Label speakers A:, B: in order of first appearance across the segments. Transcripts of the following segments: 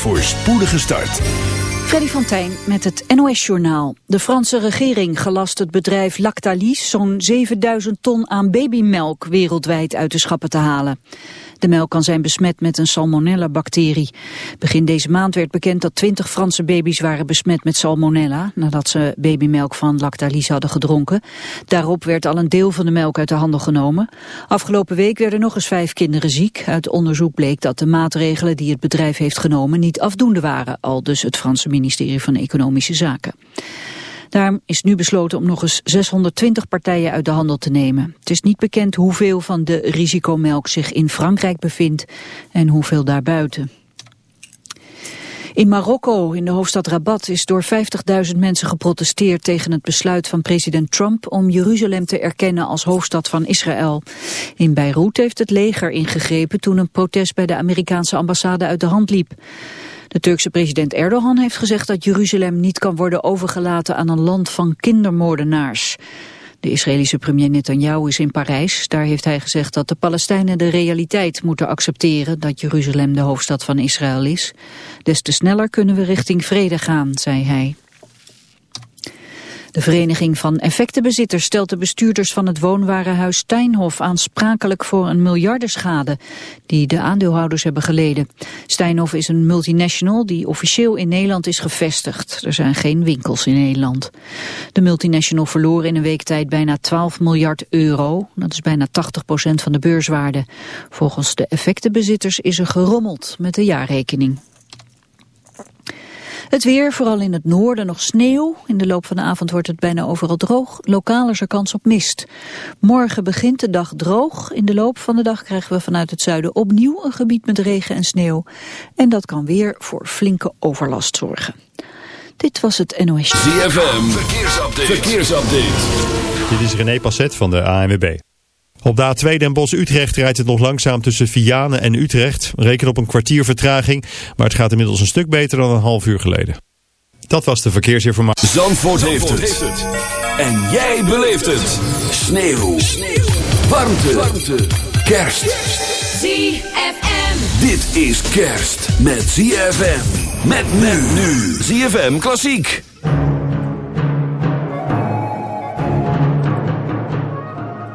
A: voor spoedige start.
B: Freddy Tijn met het NOS-journaal. De Franse regering gelast het bedrijf Lactalis zo'n 7000 ton aan babymelk wereldwijd uit de schappen te halen. De melk kan zijn besmet met een salmonella-bacterie. Begin deze maand werd bekend dat 20 Franse baby's waren besmet met salmonella... nadat ze babymelk van Lactalis hadden gedronken. Daarop werd al een deel van de melk uit de handel genomen. Afgelopen week werden nog eens vijf kinderen ziek. Uit onderzoek bleek dat de maatregelen die het bedrijf heeft genomen... niet afdoende waren, al dus het Franse ministerie van Economische Zaken. Daarom is nu besloten om nog eens 620 partijen uit de handel te nemen. Het is niet bekend hoeveel van de risicomelk zich in Frankrijk bevindt en hoeveel daarbuiten. In Marokko, in de hoofdstad Rabat, is door 50.000 mensen geprotesteerd tegen het besluit van president Trump om Jeruzalem te erkennen als hoofdstad van Israël. In Beirut heeft het leger ingegrepen toen een protest bij de Amerikaanse ambassade uit de hand liep. De Turkse president Erdogan heeft gezegd dat Jeruzalem niet kan worden overgelaten aan een land van kindermoordenaars. De Israëlische premier Netanyahu is in Parijs. Daar heeft hij gezegd dat de Palestijnen de realiteit moeten accepteren dat Jeruzalem de hoofdstad van Israël is. Des te sneller kunnen we richting vrede gaan, zei hij. De Vereniging van Effectenbezitters stelt de bestuurders van het woonwarenhuis Steinhof aansprakelijk voor een miljardenschade die de aandeelhouders hebben geleden. Steinhof is een multinational die officieel in Nederland is gevestigd. Er zijn geen winkels in Nederland. De multinational verloor in een week tijd bijna 12 miljard euro. Dat is bijna 80 procent van de beurswaarde. Volgens de effectenbezitters is er gerommeld met de jaarrekening. Het weer, vooral in het noorden nog sneeuw. In de loop van de avond wordt het bijna overal droog. Lokaal is er kans op mist. Morgen begint de dag droog. In de loop van de dag krijgen we vanuit het zuiden opnieuw een gebied met regen en sneeuw. En dat kan weer voor flinke overlast zorgen. Dit was het NOS.
A: ZFM, verkeersupdate. verkeersupdate.
C: Dit is René Passet van de ANWB. Op de A2 Den Bosch-Utrecht rijdt het nog langzaam tussen Vianen en Utrecht. Reken op een kwartier vertraging, maar het gaat inmiddels een stuk beter dan een half uur geleden. Dat was de verkeersinformatie.
A: Zandvoort, heeft, het. En jij beleeft het. Sneeuw. Sneeuw. Warmte. Warmte. Kerst.
D: ZFM.
A: Dit is kerst met ZFM. Met men nu. ZFM Klassiek.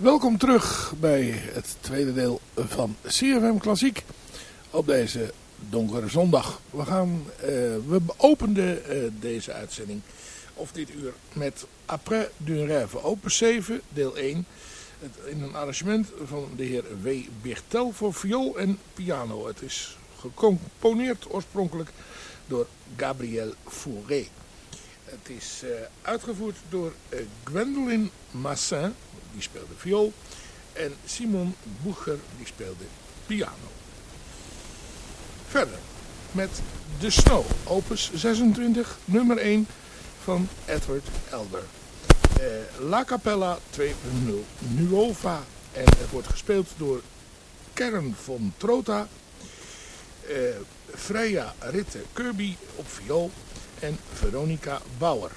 E: Welkom terug bij het tweede deel van CFM Klassiek op deze donkere zondag. We, gaan, uh, we openden uh, deze uitzending, of dit uur, met Après d'une rêve opus 7, deel 1. Het, in een arrangement van de heer W. Birtel voor viool en piano. Het is gecomponeerd oorspronkelijk door Gabriel Fauré. Het is uh, uitgevoerd door Gwendoline Massin die speelde viool. En Simon Boeger, die speelde piano. Verder met The Snow, opus 26, nummer 1 van Edward Elder. Uh, La Capella 2.0 Nuova. En het wordt gespeeld door Kern von Trota, uh, Freya Ritte Kirby op viool en Veronica Bauer.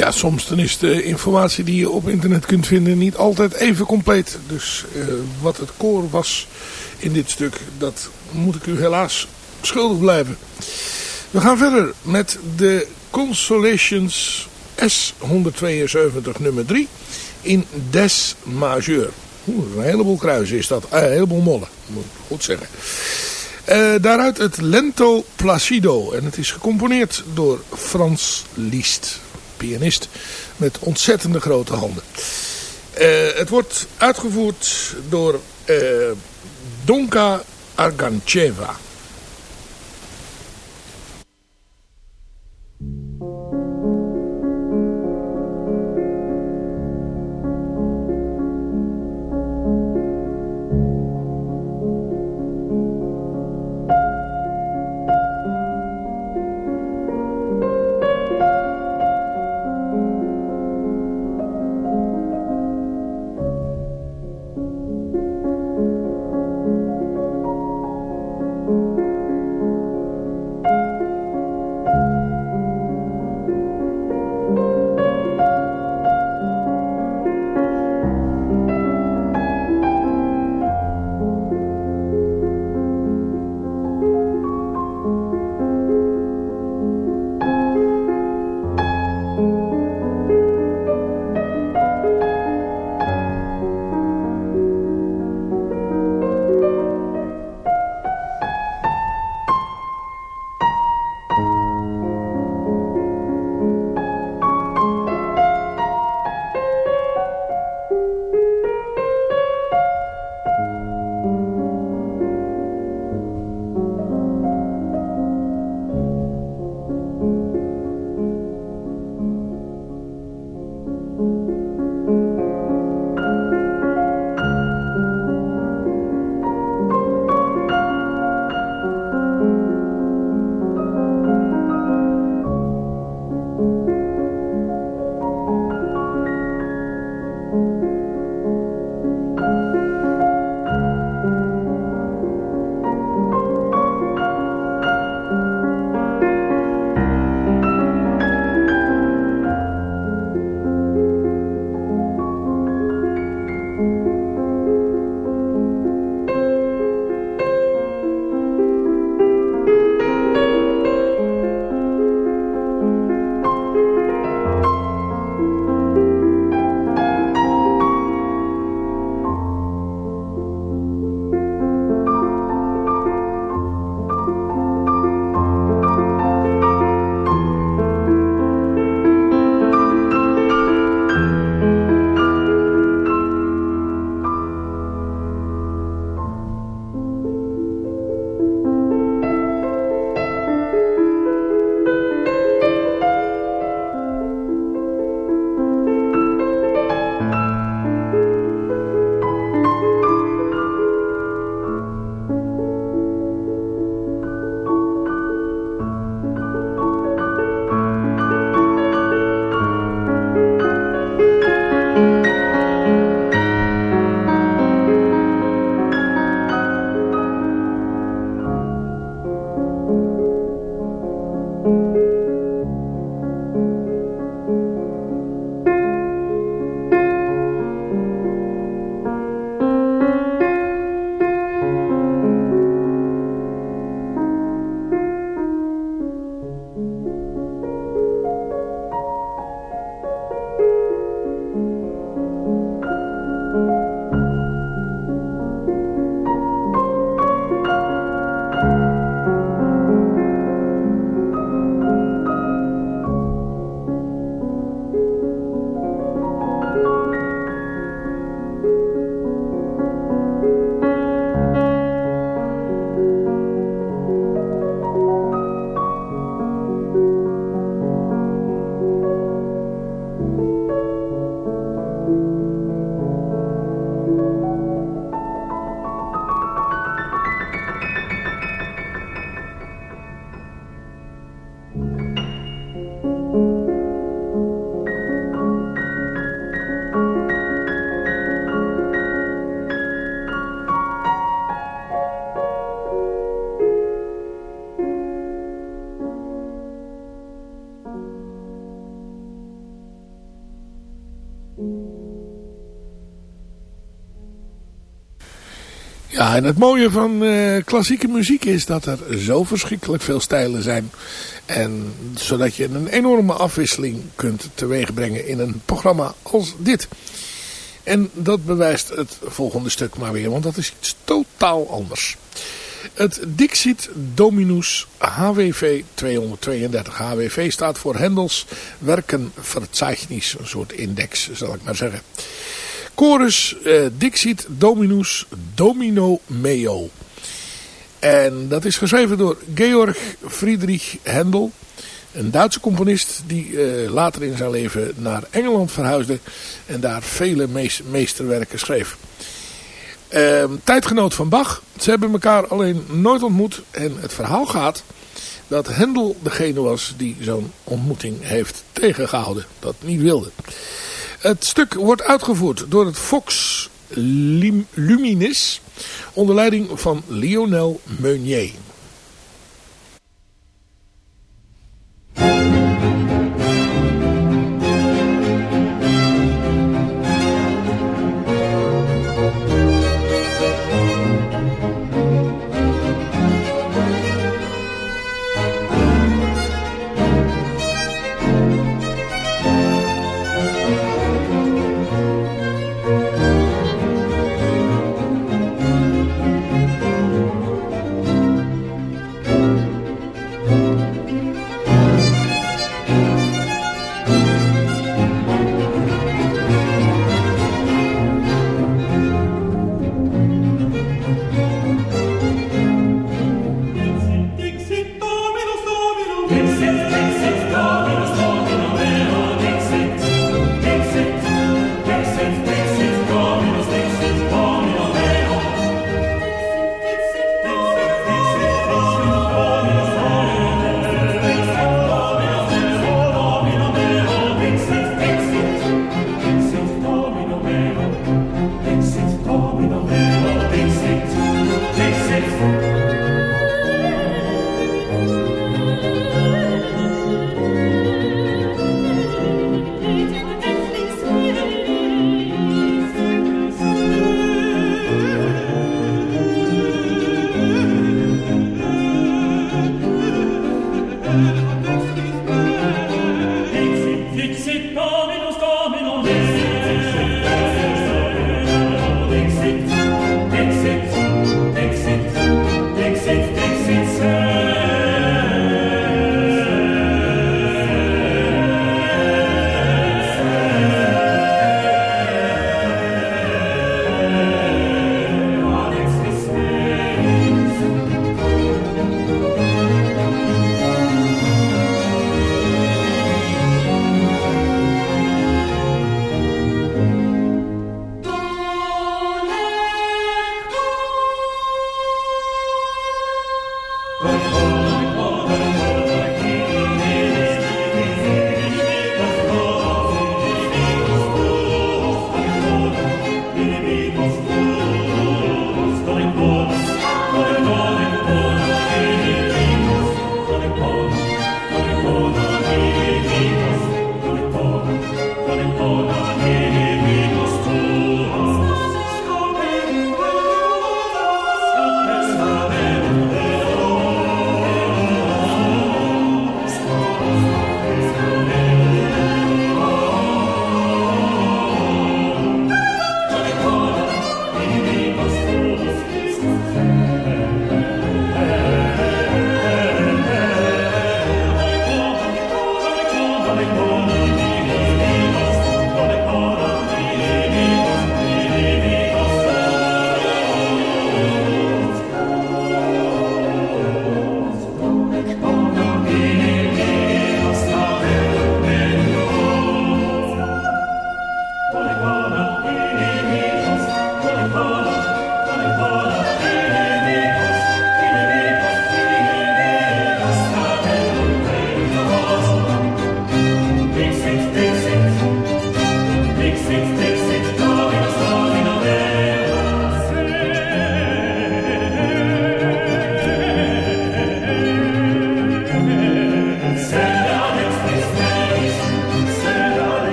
E: Ja, soms dan is de informatie die je op internet kunt vinden niet altijd even compleet. Dus uh, wat het koor was in dit stuk, dat moet ik u helaas schuldig blijven. We gaan verder met de Consolations S172 nummer 3 in Des majeur. Oeh, een heleboel kruisen is dat. Uh, een heleboel mollen, moet ik goed zeggen. Uh, daaruit het Lento Placido. En het is gecomponeerd door Frans Liszt. Pianist met ontzettende grote handen. Uh, het wordt uitgevoerd door Donka Argancheva. Ja, en het mooie van uh, klassieke muziek is dat er zo verschrikkelijk veel stijlen zijn. En zodat je een enorme afwisseling kunt teweegbrengen in een programma als dit. En dat bewijst het volgende stuk maar weer, want dat is iets totaal anders. Het Dixit Dominus HWV 232. HWV staat voor Hendels Werkenverzeichnis, een soort index zal ik maar zeggen. Chorus uh, Dixit Dominus Domino Meo. En dat is geschreven door Georg Friedrich Händel. Een Duitse componist die uh, later in zijn leven naar Engeland verhuisde. En daar vele meesterwerken schreef. Uh, tijdgenoot van Bach. Ze hebben elkaar alleen nooit ontmoet. En het verhaal gaat dat Händel degene was die zo'n ontmoeting heeft tegengehouden. Dat niet wilde. Het stuk wordt uitgevoerd door het Fox Luminis onder leiding van Lionel Meunier.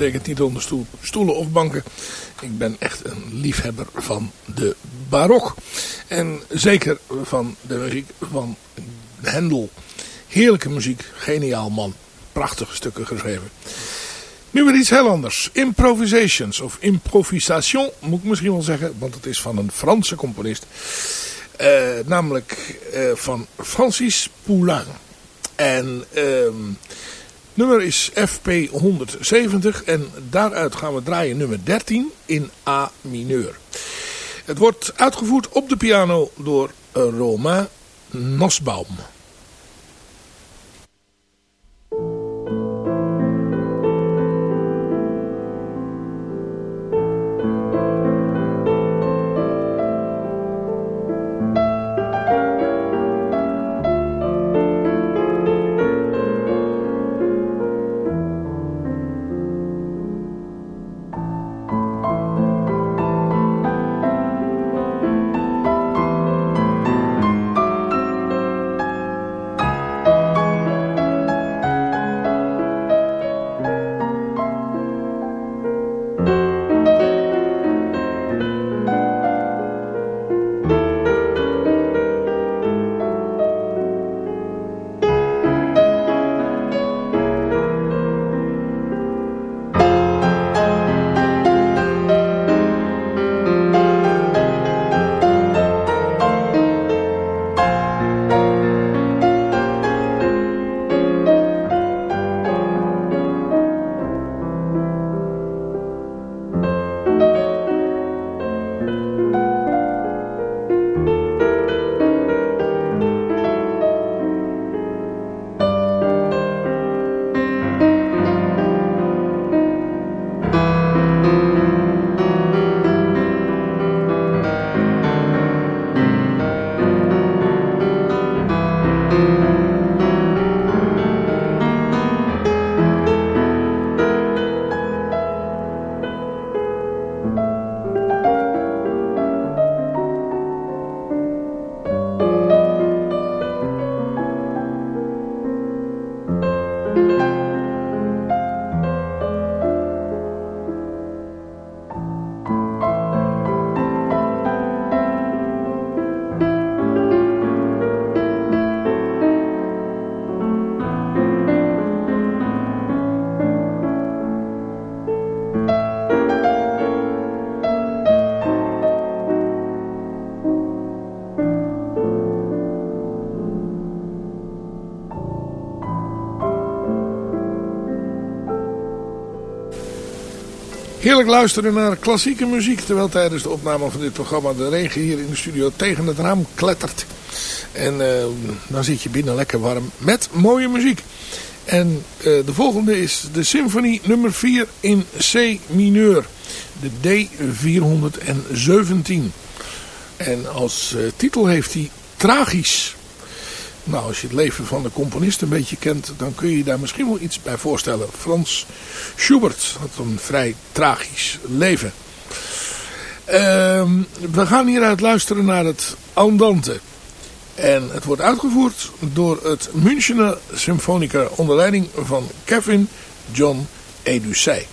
E: Uitstekend niet onder stoel, stoelen of banken. Ik ben echt een liefhebber van de barok. En zeker van de muziek van Hendel. Heerlijke muziek, geniaal man. Prachtige stukken geschreven. Nu weer iets heel anders. Improvisations of improvisation moet ik misschien wel zeggen. Want het is van een Franse componist. Uh, namelijk uh, van Francis Poulain. En uh, nummer is FP 170 en daaruit gaan we draaien nummer 13 in A mineur. Het wordt uitgevoerd op de piano door Romain Nosbaum. Heerlijk luisteren naar klassieke muziek. Terwijl tijdens de opname van dit programma de regen hier in de studio tegen het raam klettert. En uh, dan zit je binnen lekker warm met mooie muziek. En uh, de volgende is de symfonie nummer 4 in C mineur. De D417. En als uh, titel heeft hij Tragisch. Nou, als je het leven van de componist een beetje kent, dan kun je daar misschien wel iets bij voorstellen. Frans Schubert had een vrij tragisch leven. Uh, we gaan hieruit luisteren naar het Andante. En het wordt uitgevoerd door het Münchener Symfonica onder leiding van Kevin John Edusei.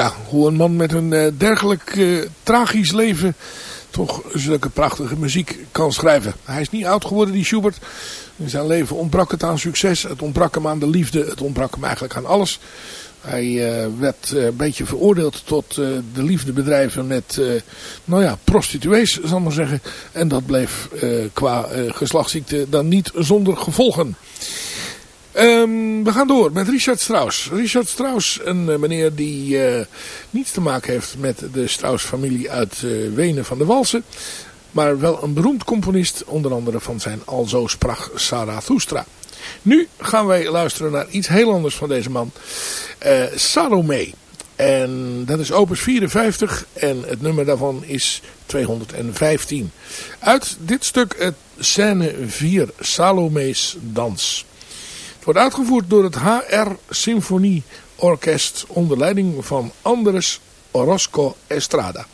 E: Ja, hoe een man met een uh, dergelijk uh, tragisch leven toch zulke prachtige muziek kan schrijven. Hij is niet oud geworden, die Schubert. In zijn leven ontbrak het aan succes, het ontbrak hem aan de liefde, het ontbrak hem eigenlijk aan alles. Hij uh, werd een beetje veroordeeld tot uh, de liefdebedrijven met, nou ja, prostituees, zal ik maar zeggen. En dat bleef qua geslachtsziekte dan niet zonder gevolgen. Um, we gaan door met Richard Strauss. Richard Strauss, een uh, meneer die uh, niets te maken heeft met de Strauss-familie uit uh, Wenen van de Walsen. Maar wel een beroemd componist, onder andere van zijn Alzo sprach Zarathustra. Nu gaan wij luisteren naar iets heel anders van deze man. Salome. En dat is opus 54 en het nummer daarvan is 215. Uit dit stuk het scène 4 Salome's dans. Wordt uitgevoerd door het HR Symfonie Orkest onder leiding van Andres Orozco Estrada.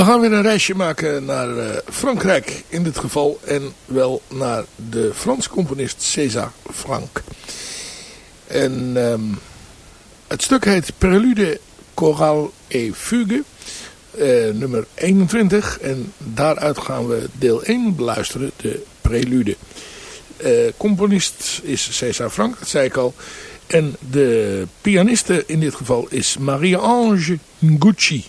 E: We gaan weer een reisje maken naar uh, Frankrijk in dit geval. En wel naar de Franse componist César Franck. En um, het stuk heet Prelude, Chorale et Fugue. Uh, nummer 21. En daaruit gaan we deel 1 beluisteren. De Prelude. Uh, componist is César Franck, dat zei ik al. En de pianiste in dit geval is Marie-Ange Gucci.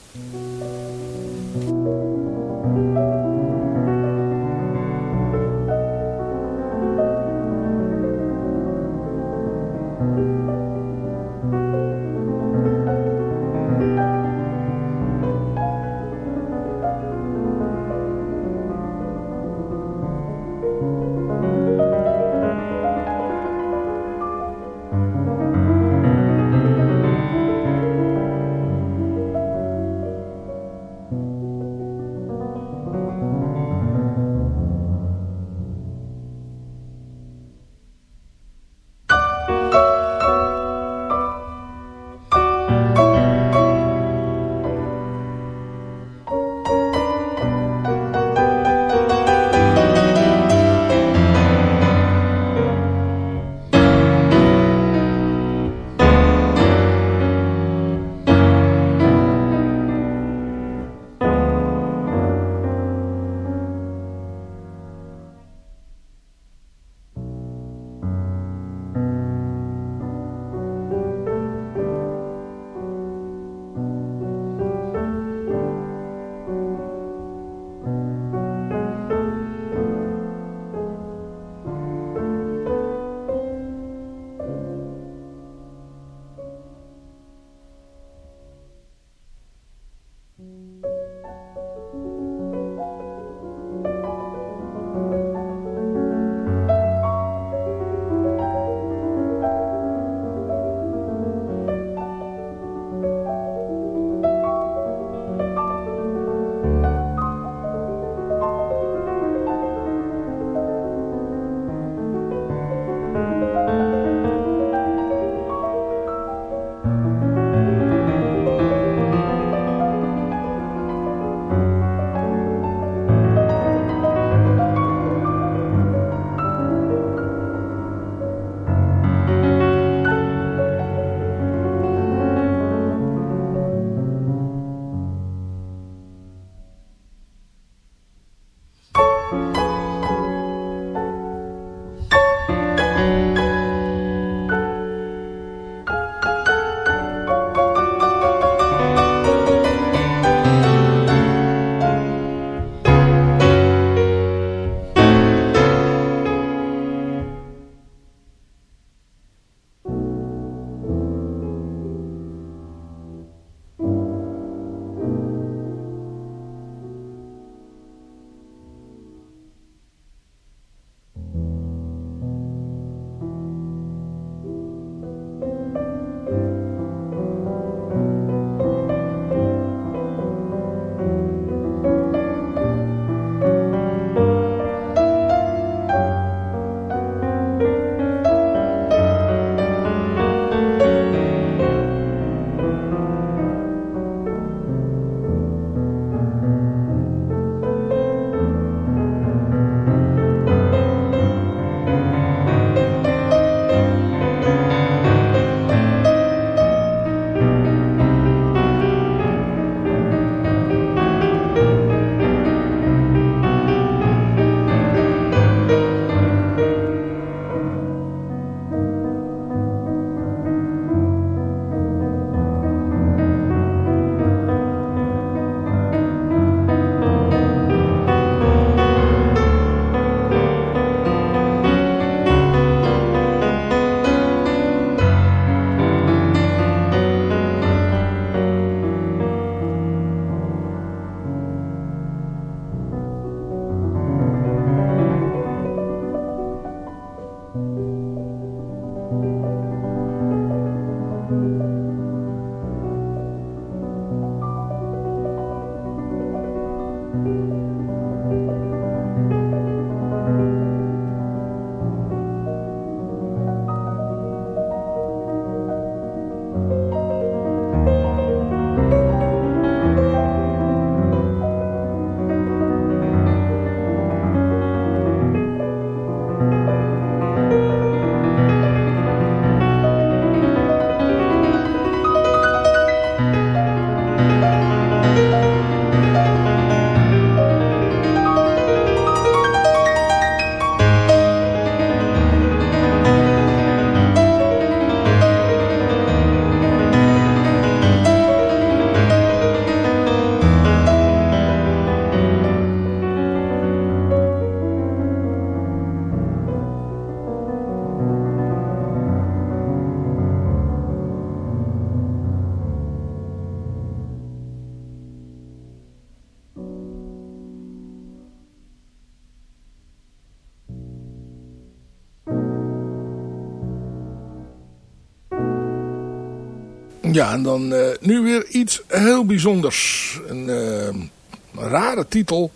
E: Ja, en dan uh, nu weer iets heel bijzonders. Een uh, rare titel.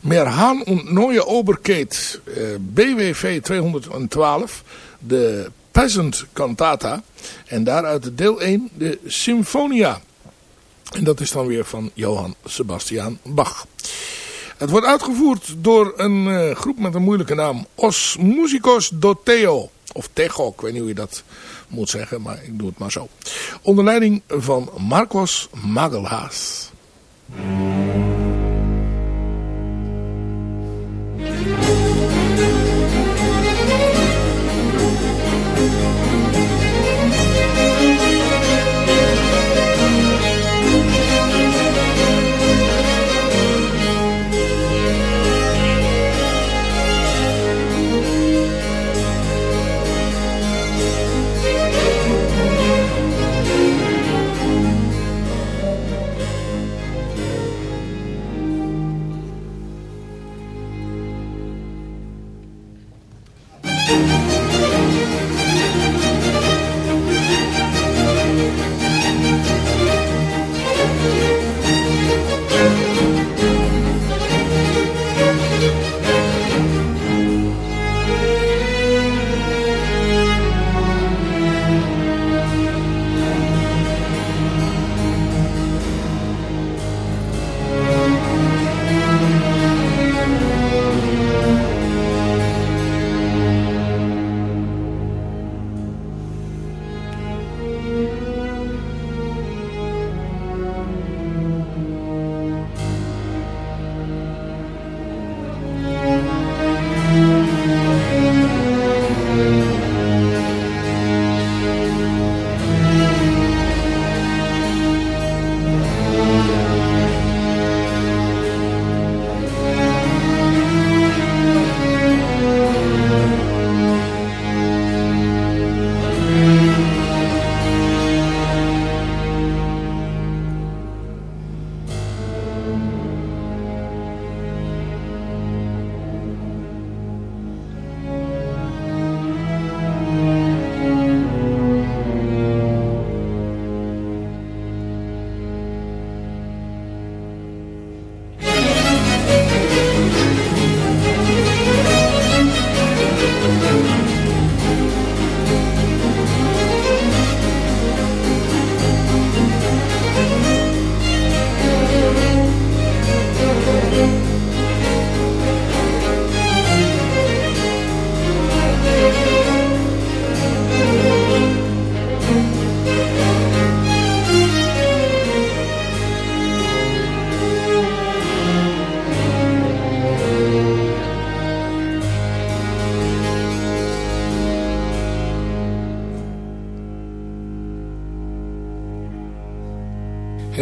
E: Merhan und Neue Oberkeet. Uh, BWV 212. De Peasant Cantata. En daaruit de deel 1, de Symphonia. En dat is dan weer van Johann Sebastian Bach. Het wordt uitgevoerd door een groep met een moeilijke naam. Os Musicos do Teo. Of Tejo, ik weet niet hoe je dat moet zeggen, maar ik doe het maar zo. Onder leiding van Marcos Magelhaas.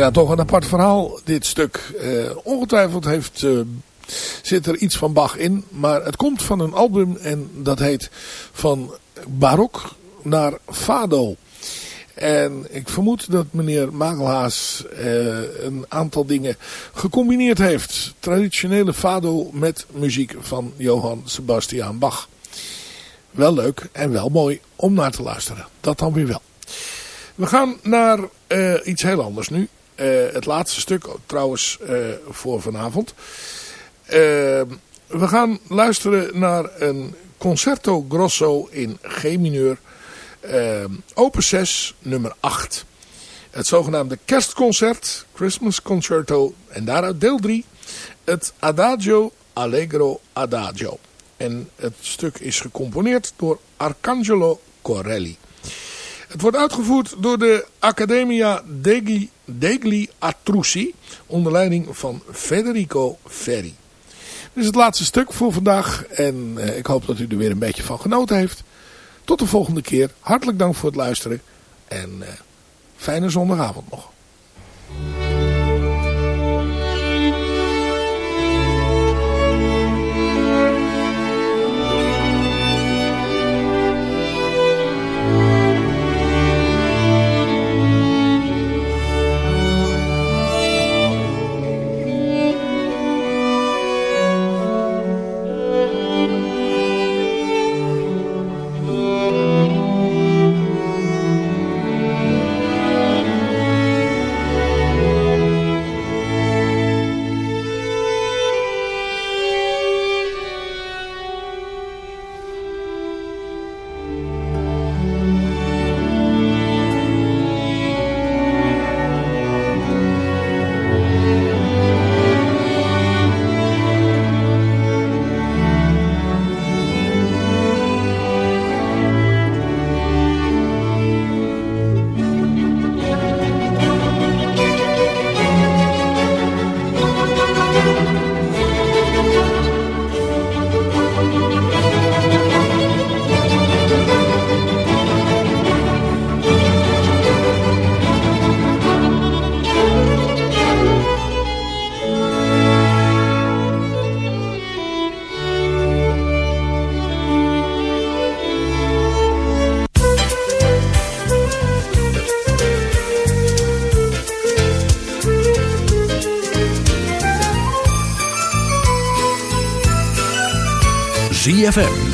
E: Ja, toch een apart verhaal dit stuk. Uh, ongetwijfeld heeft, uh, zit er iets van Bach in. Maar het komt van een album en dat heet Van Barok naar Fado. En ik vermoed dat meneer Magelhaas uh, een aantal dingen gecombineerd heeft. Traditionele fado met muziek van Johann Sebastian Bach. Wel leuk en wel mooi om naar te luisteren. Dat dan weer wel. We gaan naar iets heel anders nu. Uh, het laatste stuk trouwens uh, voor vanavond. Uh, we gaan luisteren naar een Concerto Grosso in G mineur. open 6 nummer 8. Het zogenaamde kerstconcert, Christmas Concerto. En daaruit deel 3. Het Adagio Allegro Adagio. En het stuk is gecomponeerd door Arcangelo Corelli. Het wordt uitgevoerd door de Accademia degli, degli onder leiding van Federico Ferri. Dit is het laatste stuk voor vandaag en eh, ik hoop dat u er weer een beetje van genoten heeft. Tot de volgende keer. Hartelijk dank voor het luisteren en eh, fijne zondagavond nog.